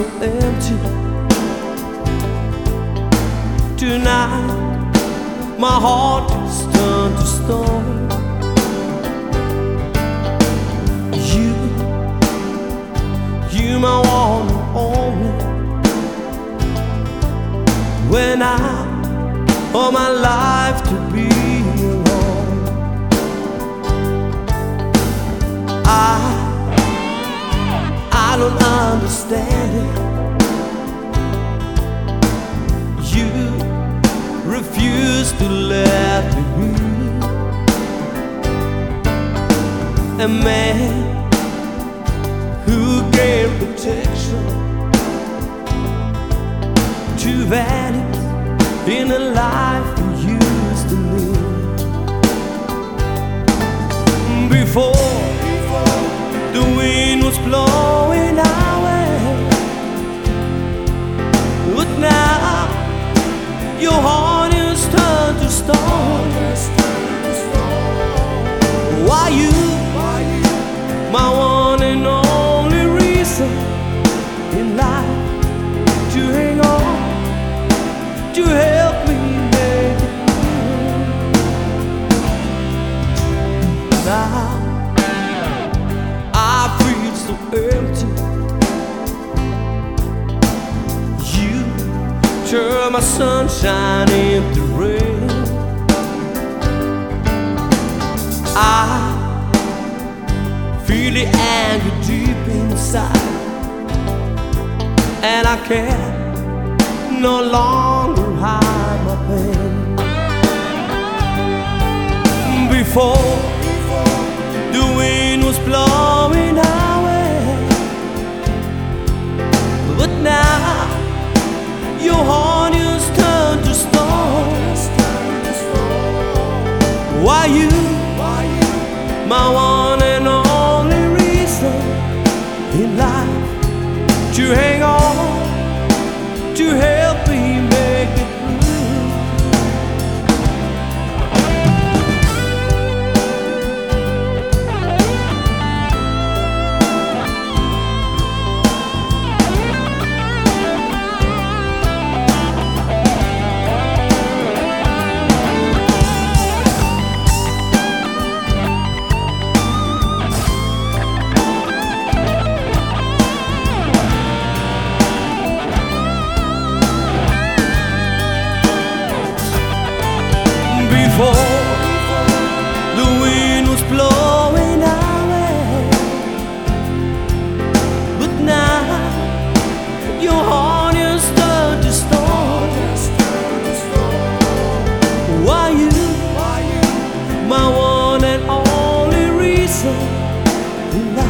so empty. Tonight my heart is turned to stone. You, you my one and only. When I owe my life to be alone, I. I don't understand to let me be a man who gave protection to values in a life we used to live before the wind was blowing our way. But now your heart my sunshine into rain. I feel the anger deep inside, and I can no longer hide my pain. Before my one